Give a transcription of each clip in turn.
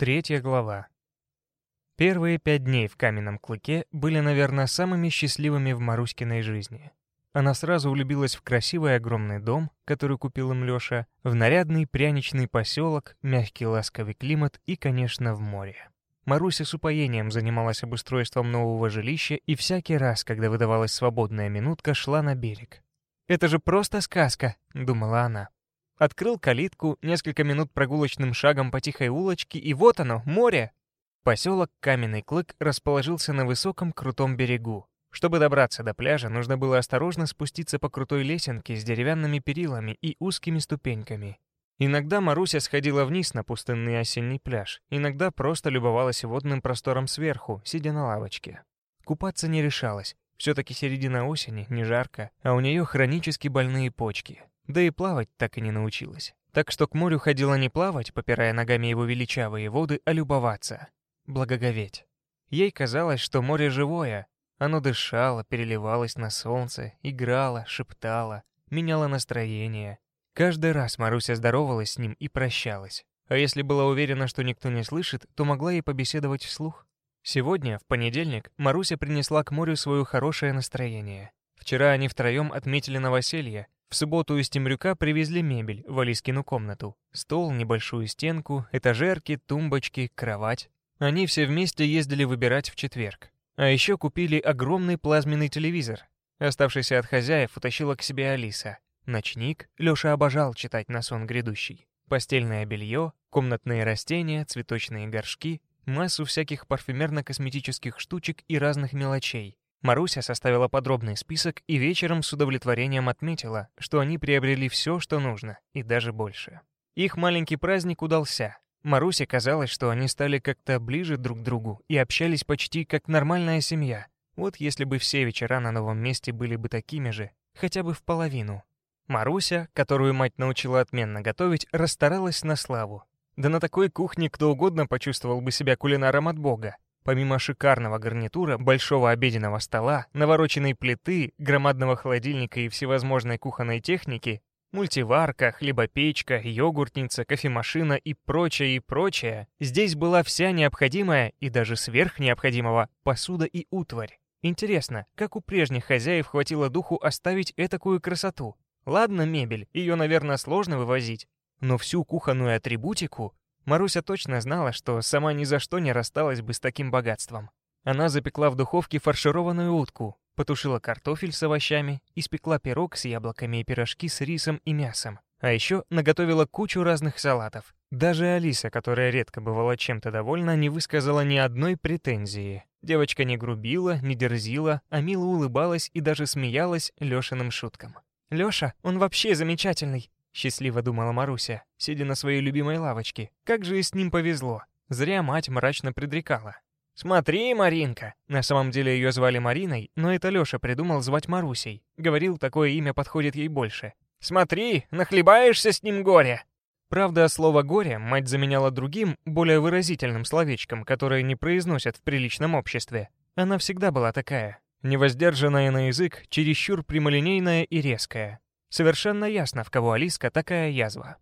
Третья глава. Первые пять дней в каменном клыке были, наверное, самыми счастливыми в Маруськиной жизни. Она сразу улюбилась в красивый огромный дом, который купил им Лёша, в нарядный пряничный поселок, мягкий ласковый климат и, конечно, в море. Маруся с упоением занималась обустройством нового жилища и всякий раз, когда выдавалась свободная минутка, шла на берег. «Это же просто сказка», — думала она. Открыл калитку, несколько минут прогулочным шагом по тихой улочке, и вот оно, море! Поселок Каменный Клык расположился на высоком крутом берегу. Чтобы добраться до пляжа, нужно было осторожно спуститься по крутой лесенке с деревянными перилами и узкими ступеньками. Иногда Маруся сходила вниз на пустынный осенний пляж, иногда просто любовалась водным простором сверху, сидя на лавочке. Купаться не решалась, все-таки середина осени, не жарко, а у нее хронически больные почки. Да и плавать так и не научилась. Так что к морю ходила не плавать, попирая ногами его величавые воды, а любоваться. Благоговеть. Ей казалось, что море живое. Оно дышало, переливалось на солнце, играло, шептало, меняло настроение. Каждый раз Маруся здоровалась с ним и прощалась. А если была уверена, что никто не слышит, то могла и побеседовать вслух. Сегодня, в понедельник, Маруся принесла к морю свое хорошее настроение. Вчера они втроем отметили новоселье, в субботу из Темрюка привезли мебель в Алискину комнату. Стол, небольшую стенку, этажерки, тумбочки, кровать. Они все вместе ездили выбирать в четверг. А еще купили огромный плазменный телевизор. Оставшийся от хозяев утащила к себе Алиса. Ночник Леша обожал читать на сон грядущий. Постельное белье, комнатные растения, цветочные горшки, массу всяких парфюмерно-косметических штучек и разных мелочей. Маруся составила подробный список и вечером с удовлетворением отметила, что они приобрели все, что нужно, и даже больше. Их маленький праздник удался. Марусе казалось, что они стали как-то ближе друг к другу и общались почти как нормальная семья. Вот если бы все вечера на новом месте были бы такими же, хотя бы в половину. Маруся, которую мать научила отменно готовить, расстаралась на славу. Да на такой кухне кто угодно почувствовал бы себя кулинаром от бога. Помимо шикарного гарнитура, большого обеденного стола, навороченной плиты, громадного холодильника и всевозможной кухонной техники, мультиварка, хлебопечка, йогуртница, кофемашина и прочее, и прочее, здесь была вся необходимая и даже сверх необходимого посуда и утварь. Интересно, как у прежних хозяев хватило духу оставить этакую красоту? Ладно, мебель, ее, наверное, сложно вывозить, но всю кухонную атрибутику Маруся точно знала, что сама ни за что не рассталась бы с таким богатством. Она запекла в духовке фаршированную утку, потушила картофель с овощами, испекла пирог с яблоками и пирожки с рисом и мясом. А еще наготовила кучу разных салатов. Даже Алиса, которая редко бывала чем-то довольна, не высказала ни одной претензии. Девочка не грубила, не дерзила, а мило улыбалась и даже смеялась Лешиным шуткам. «Леша, он вообще замечательный. Счастливо думала Маруся, сидя на своей любимой лавочке. Как же и с ним повезло. Зря мать мрачно предрекала. «Смотри, Маринка!» На самом деле ее звали Мариной, но это Лёша придумал звать Марусей. Говорил, такое имя подходит ей больше. «Смотри, нахлебаешься с ним горя!» Правда, слово «горе» мать заменяла другим, более выразительным словечком, которое не произносят в приличном обществе. Она всегда была такая. Невоздержанная на язык, чересчур прямолинейная и резкая. Совершенно ясно, в кого Алиска такая язва.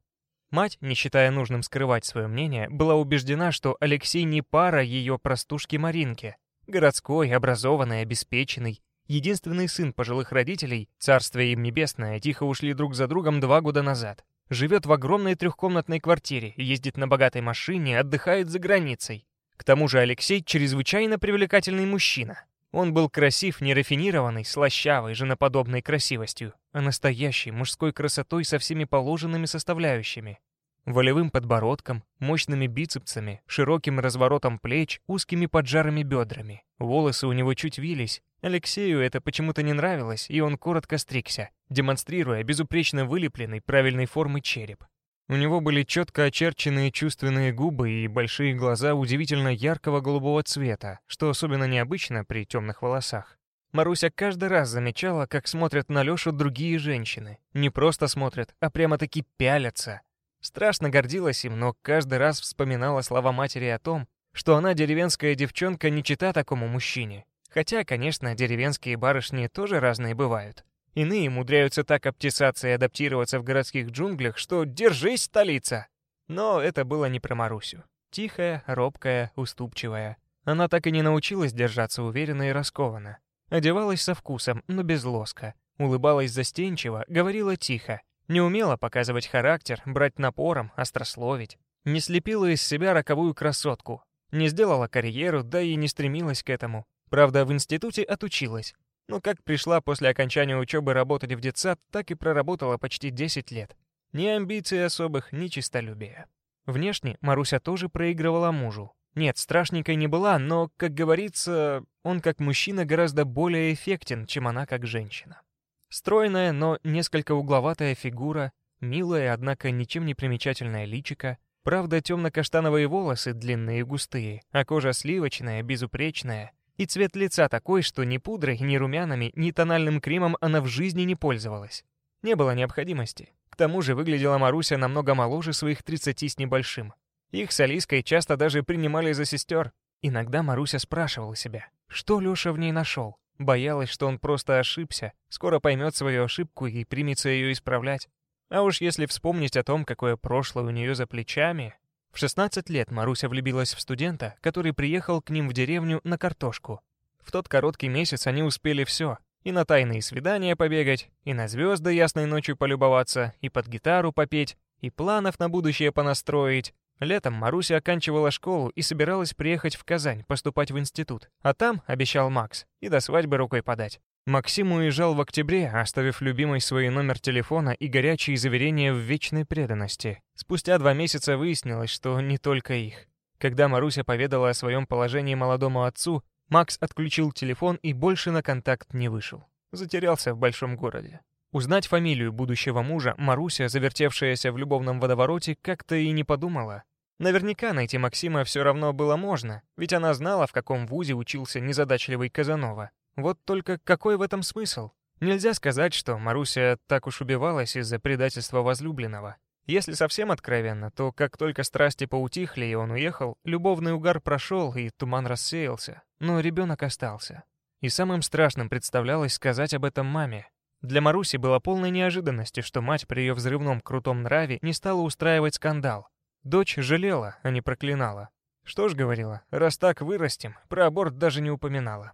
Мать, не считая нужным скрывать свое мнение, была убеждена, что Алексей не пара ее простушки Маринке. Городской, образованный, обеспеченный, единственный сын пожилых родителей, царствие им небесное, тихо ушли друг за другом два года назад. Живет в огромной трехкомнатной квартире, ездит на богатой машине, отдыхает за границей. К тому же Алексей чрезвычайно привлекательный мужчина. Он был красив, не рафинированный, слащавой, женоподобной красивостью, а настоящей мужской красотой со всеми положенными составляющими. Волевым подбородком, мощными бицепсами, широким разворотом плеч, узкими поджарыми бедрами. Волосы у него чуть вились. Алексею это почему-то не нравилось, и он коротко стригся, демонстрируя безупречно вылепленный правильной формы череп. У него были четко очерченные чувственные губы и большие глаза удивительно яркого голубого цвета, что особенно необычно при темных волосах. Маруся каждый раз замечала, как смотрят на Лёшу другие женщины. Не просто смотрят, а прямо-таки пялятся. Страшно гордилась им, но каждый раз вспоминала слова матери о том, что она деревенская девчонка не чита такому мужчине. Хотя, конечно, деревенские барышни тоже разные бывают. Иные умудряются так обтесаться и адаптироваться в городских джунглях, что держись, столица! Но это было не про Марусю. Тихая, робкая, уступчивая. Она так и не научилась держаться уверенно и раскованно. Одевалась со вкусом, но без лоска. Улыбалась застенчиво, говорила тихо. Не умела показывать характер, брать напором, острословить. Не слепила из себя роковую красотку. Не сделала карьеру, да и не стремилась к этому. Правда, в институте отучилась. Но как пришла после окончания учебы работать в детсад, так и проработала почти 10 лет. Ни амбиций особых, ни честолюбия. Внешне Маруся тоже проигрывала мужу. Нет, страшненькой не была, но, как говорится, он как мужчина гораздо более эффектен, чем она как женщина. Стройная, но несколько угловатая фигура, милая, однако ничем не примечательная личика, правда, темно-каштановые волосы длинные и густые, а кожа сливочная, безупречная, и цвет лица такой, что ни пудрой, ни румянами, ни тональным кремом она в жизни не пользовалась. Не было необходимости. К тому же выглядела Маруся намного моложе своих 30 с небольшим. Их с Алиской часто даже принимали за сестер. Иногда Маруся спрашивала себя, что Лёша в ней нашел. Боялась, что он просто ошибся, скоро поймет свою ошибку и примется ее исправлять. А уж если вспомнить о том, какое прошлое у нее за плечами... В 16 лет Маруся влюбилась в студента, который приехал к ним в деревню на картошку. В тот короткий месяц они успели все. И на тайные свидания побегать, и на звезды ясной ночью полюбоваться, и под гитару попеть, и планов на будущее понастроить, Летом Маруся оканчивала школу и собиралась приехать в Казань, поступать в институт. А там, обещал Макс, и до свадьбы рукой подать. Максим уезжал в октябре, оставив любимой свой номер телефона и горячие заверения в вечной преданности. Спустя два месяца выяснилось, что не только их. Когда Маруся поведала о своем положении молодому отцу, Макс отключил телефон и больше на контакт не вышел. Затерялся в большом городе. Узнать фамилию будущего мужа Маруся, завертевшаяся в любовном водовороте, как-то и не подумала. Наверняка найти Максима все равно было можно, ведь она знала, в каком вузе учился незадачливый Казанова. Вот только какой в этом смысл? Нельзя сказать, что Маруся так уж убивалась из-за предательства возлюбленного. Если совсем откровенно, то как только страсти поутихли и он уехал, любовный угар прошел и туман рассеялся, но ребенок остался. И самым страшным представлялось сказать об этом маме, для Маруси было полной неожиданностью, что мать при ее взрывном крутом нраве не стала устраивать скандал. Дочь жалела, а не проклинала. Что ж говорила, раз так вырастем, про аборт даже не упоминала.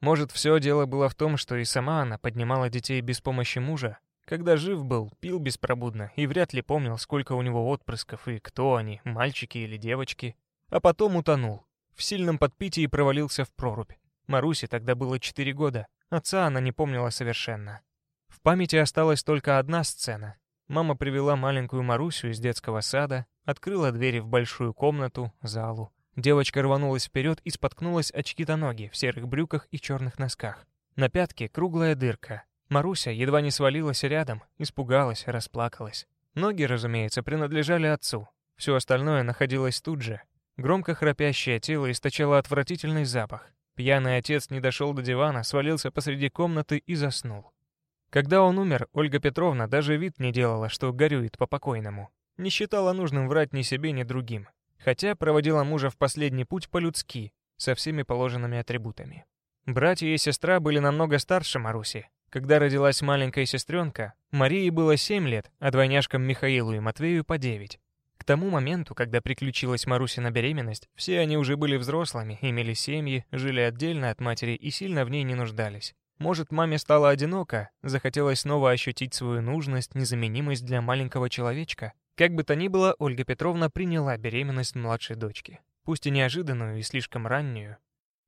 Может, все дело было в том, что и сама она поднимала детей без помощи мужа. Когда жив был, пил беспробудно и вряд ли помнил, сколько у него отпрысков и кто они, мальчики или девочки. А потом утонул. В сильном подпитии провалился в прорубь. Марусе тогда было 4 года. Отца она не помнила совершенно. В памяти осталась только одна сцена. Мама привела маленькую Марусю из детского сада, открыла двери в большую комнату, залу. Девочка рванулась вперед и споткнулась о чьи-то ноги в серых брюках и черных носках. На пятке круглая дырка. Маруся едва не свалилась рядом, испугалась, расплакалась. Ноги, разумеется, принадлежали отцу. Все остальное находилось тут же. Громко храпящее тело источало отвратительный запах. Пьяный отец не дошел до дивана, свалился посреди комнаты и заснул. Когда он умер, Ольга Петровна даже вид не делала, что горюет по покойному. Не считала нужным врать ни себе, ни другим. Хотя проводила мужа в последний путь по-людски, со всеми положенными атрибутами. Братья и сестра были намного старше Маруси. Когда родилась маленькая сестренка, Марии было 7 лет, а двойняшкам Михаилу и Матвею по 9. К тому моменту, когда приключилась Марусина беременность, все они уже были взрослыми, имели семьи, жили отдельно от матери и сильно в ней не нуждались. Может, маме стало одиноко, захотелось снова ощутить свою нужность, незаменимость для маленького человечка. Как бы то ни было, Ольга Петровна приняла беременность младшей дочки. Пусть и неожиданную, и слишком раннюю.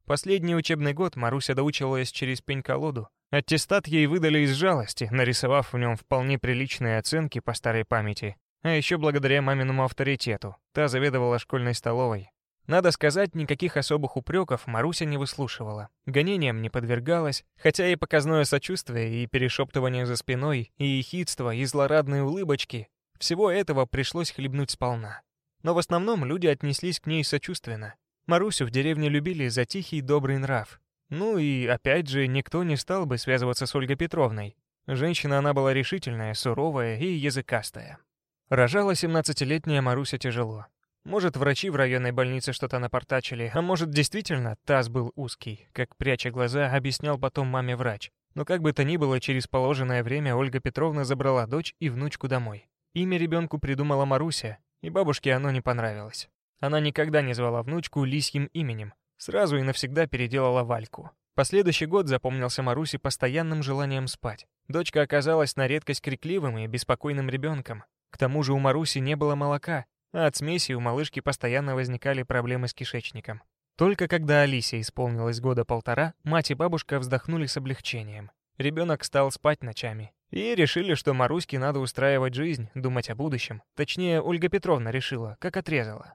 Последний учебный год Маруся доучивалась через пень-колоду. Аттестат ей выдали из жалости, нарисовав в нем вполне приличные оценки по старой памяти. А еще благодаря маминому авторитету. Та заведовала школьной столовой. Надо сказать, никаких особых упреков Маруся не выслушивала. Гонениям не подвергалась, хотя и показное сочувствие, и перешептывание за спиной, и ехидство, и злорадные улыбочки. Всего этого пришлось хлебнуть сполна. Но в основном люди отнеслись к ней сочувственно. Марусю в деревне любили за тихий добрый нрав. Ну и, опять же, никто не стал бы связываться с Ольгой Петровной. Женщина она была решительная, суровая и языкастая. Рожала 17-летняя Маруся тяжело. Может, врачи в районной больнице что-то напортачили, а может, действительно, таз был узкий, как, пряча глаза, объяснял потом маме врач. Но как бы то ни было, через положенное время Ольга Петровна забрала дочь и внучку домой. Имя ребенку придумала Маруся, и бабушке оно не понравилось. Она никогда не звала внучку лисьим именем, сразу и навсегда переделала Вальку. Последующий год запомнился Марусе постоянным желанием спать. Дочка оказалась на редкость крикливым и беспокойным ребенком. К тому же у Маруси не было молока, а от смеси у малышки постоянно возникали проблемы с кишечником. Только когда Алисе исполнилось года полтора, мать и бабушка вздохнули с облегчением. Ребенок стал спать ночами. И решили, что Маруське надо устраивать жизнь, думать о будущем. Точнее, Ольга Петровна решила, как отрезала.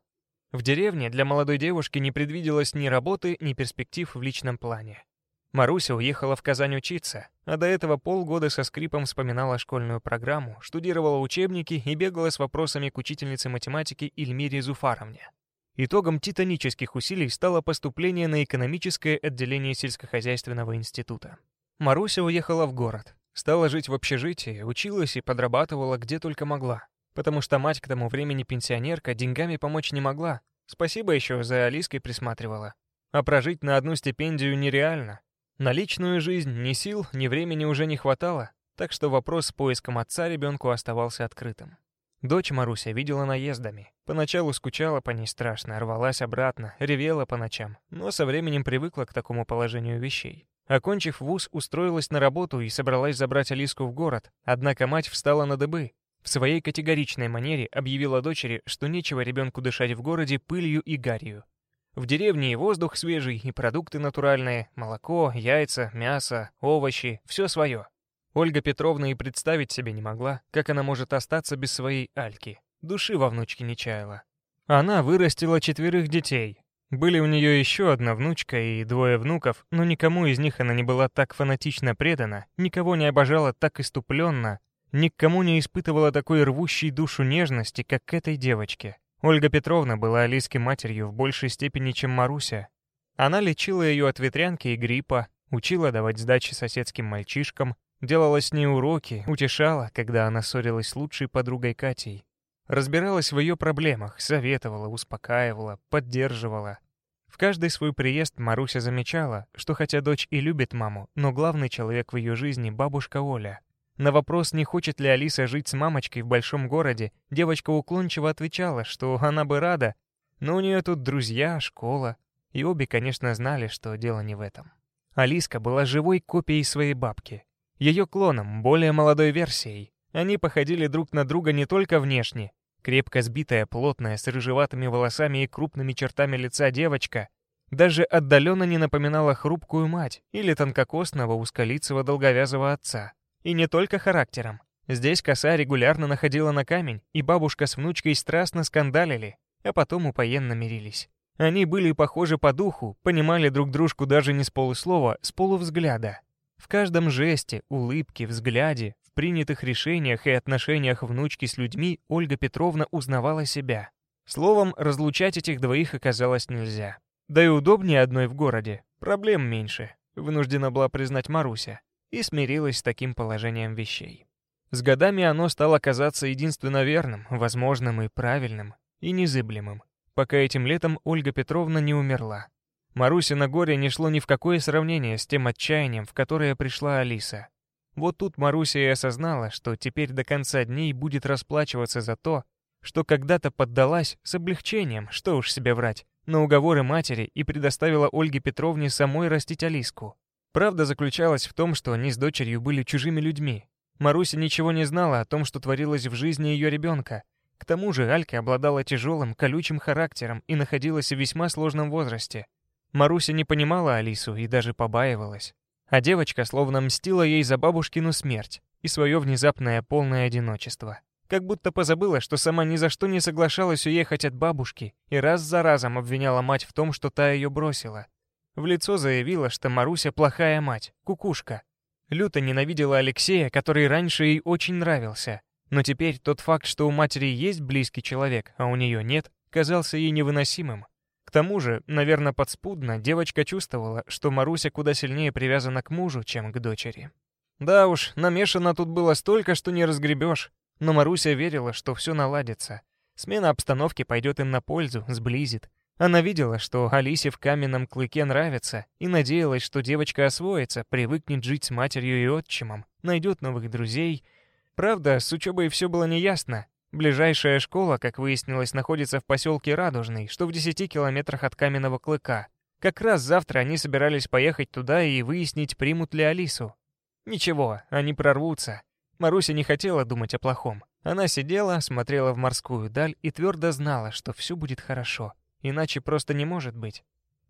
В деревне для молодой девушки не предвиделось ни работы, ни перспектив в личном плане. Маруся уехала в Казань учиться, а до этого полгода со скрипом вспоминала школьную программу, штудировала учебники и бегала с вопросами к учительнице математики Эльмире Зуфаровне. Итогом титанических усилий стало поступление на экономическое отделение сельскохозяйственного института. Маруся уехала в город, стала жить в общежитии, училась и подрабатывала где только могла потому что мать к тому времени пенсионерка деньгами помочь не могла. Спасибо еще за Алиской присматривала. А прожить на одну стипендию нереально. На личную жизнь ни сил, ни времени уже не хватало, так что вопрос с поиском отца ребенку оставался открытым. Дочь Маруся видела наездами. Поначалу скучала по ней страшно, рвалась обратно, ревела по ночам, но со временем привыкла к такому положению вещей. Окончив вуз, устроилась на работу и собралась забрать Алиску в город, однако мать встала на дыбы, в своей категоричной манере объявила дочери, что нечего ребенку дышать в городе пылью и гарью. В деревне и воздух свежий, и продукты натуральные, молоко, яйца, мясо, овощи, все свое. Ольга Петровна и представить себе не могла, как она может остаться без своей Альки. Души во внучке не чаяла. Она вырастила четверых детей. Были у нее еще одна внучка и двое внуков, но никому из них она не была так фанатично предана, никого не обожала так иступленно, Никому не испытывала такой рвущей душу нежности, как к этой девочке. Ольга Петровна была Алиске матерью в большей степени, чем Маруся. Она лечила ее от ветрянки и гриппа, учила давать сдачи соседским мальчишкам, делала с ней уроки, утешала, когда она ссорилась с лучшей подругой Катей. Разбиралась в ее проблемах, советовала, успокаивала, поддерживала. В каждый свой приезд Маруся замечала, что хотя дочь и любит маму, но главный человек в ее жизни — бабушка Оля — на вопрос, не хочет ли Алиса жить с мамочкой в большом городе, девочка уклончиво отвечала, что она бы рада, но у нее тут друзья, школа, и обе, конечно, знали, что дело не в этом. Алиска была живой копией своей бабки, ее клоном, более молодой версией. Они походили друг на друга не только внешне. Крепко сбитая, плотная, с рыжеватыми волосами и крупными чертами лица девочка даже отдаленно не напоминала хрупкую мать или тонкокосного узколицего долговязого отца. И не только характером. Здесь коса регулярно находила на камень, и бабушка с внучкой страстно скандалили, а потом упоенно мирились. Они были похожи по духу, понимали друг дружку даже не с полуслова, с полувзгляда. В каждом жесте, улыбке, взгляде, принятых решениях и отношениях внучки с людьми Ольга Петровна узнавала себя. Словом, разлучать этих двоих оказалось нельзя. Да и удобнее одной в городе, проблем меньше, вынуждена была признать Маруся и смирилась с таким положением вещей. С годами оно стало казаться единственно верным, возможным и правильным, и незыблемым, пока этим летом Ольга Петровна не умерла. Маруся на горе не шло ни в какое сравнение с тем отчаянием, в которое пришла Алиса. Вот тут Маруся и осознала, что теперь до конца дней будет расплачиваться за то, что когда-то поддалась с облегчением, что уж себе врать, на уговоры матери и предоставила Ольге Петровне самой растить Алиску. Правда заключалась в том, что они с дочерью были чужими людьми. Маруся ничего не знала о том, что творилось в жизни ее ребенка. К тому же Алька обладала тяжелым, колючим характером и находилась в весьма сложном возрасте. Маруся не понимала Алису и даже побаивалась. А девочка словно мстила ей за бабушкину смерть и свое внезапное полное одиночество. Как будто позабыла, что сама ни за что не соглашалась уехать от бабушки и раз за разом обвиняла мать в том, что та ее бросила. В лицо заявила, что Маруся плохая мать, кукушка. Люто ненавидела Алексея, который раньше ей очень нравился. Но теперь тот факт, что у матери есть близкий человек, а у нее нет, казался ей невыносимым. Тому же, наверное, подспудно, девочка чувствовала, что Маруся куда сильнее привязана к мужу, чем к дочери. Да уж, намешано тут было столько, что не разгребешь. Но Маруся верила, что все наладится. Смена обстановки пойдет им на пользу, сблизит. Она видела, что Алисе в каменном клыке нравится, и надеялась, что девочка освоится, привыкнет жить с матерью и отчимом, найдет новых друзей. Правда, с учебой все было неясно. Ближайшая школа, как выяснилось, находится в поселке Радужный, что в 10 километрах от Каменного Клыка. Как раз завтра они собирались поехать туда и выяснить, примут ли Алису. Ничего, они прорвутся. Маруся не хотела думать о плохом. Она сидела, смотрела в морскую даль и твердо знала, что все будет хорошо. Иначе просто не может быть.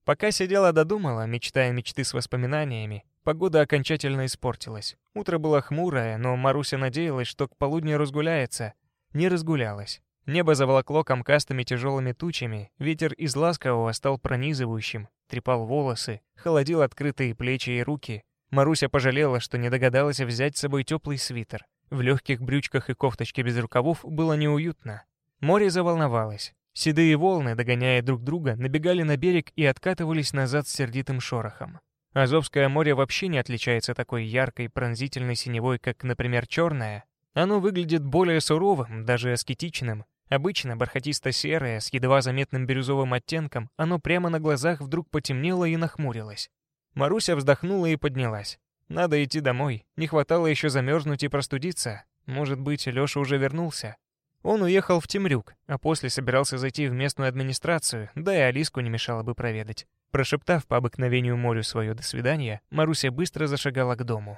Пока сидела додумала, мечтая мечты с воспоминаниями, погода окончательно испортилась. Утро было хмурое, но Маруся надеялась, что к полудню разгуляется, не разгулялась. Небо заволокло комкастыми тяжелыми тучами, ветер из ласкового стал пронизывающим, трепал волосы, холодил открытые плечи и руки. Маруся пожалела, что не догадалась взять с собой теплый свитер. В легких брючках и кофточке без рукавов было неуютно. Море заволновалось. Седые волны, догоняя друг друга, набегали на берег и откатывались назад с сердитым шорохом. Азовское море вообще не отличается такой яркой пронзительной синевой, как, например, черное, оно выглядит более суровым, даже аскетичным. Обычно бархатисто-серое, с едва заметным бирюзовым оттенком, оно прямо на глазах вдруг потемнело и нахмурилось. Маруся вздохнула и поднялась. Надо идти домой. Не хватало еще замерзнуть и простудиться. Может быть, Леша уже вернулся. Он уехал в Темрюк, а после собирался зайти в местную администрацию, да и Алиску не мешало бы проведать. Прошептав по обыкновению морю свое «до свидания», Маруся быстро зашагала к дому.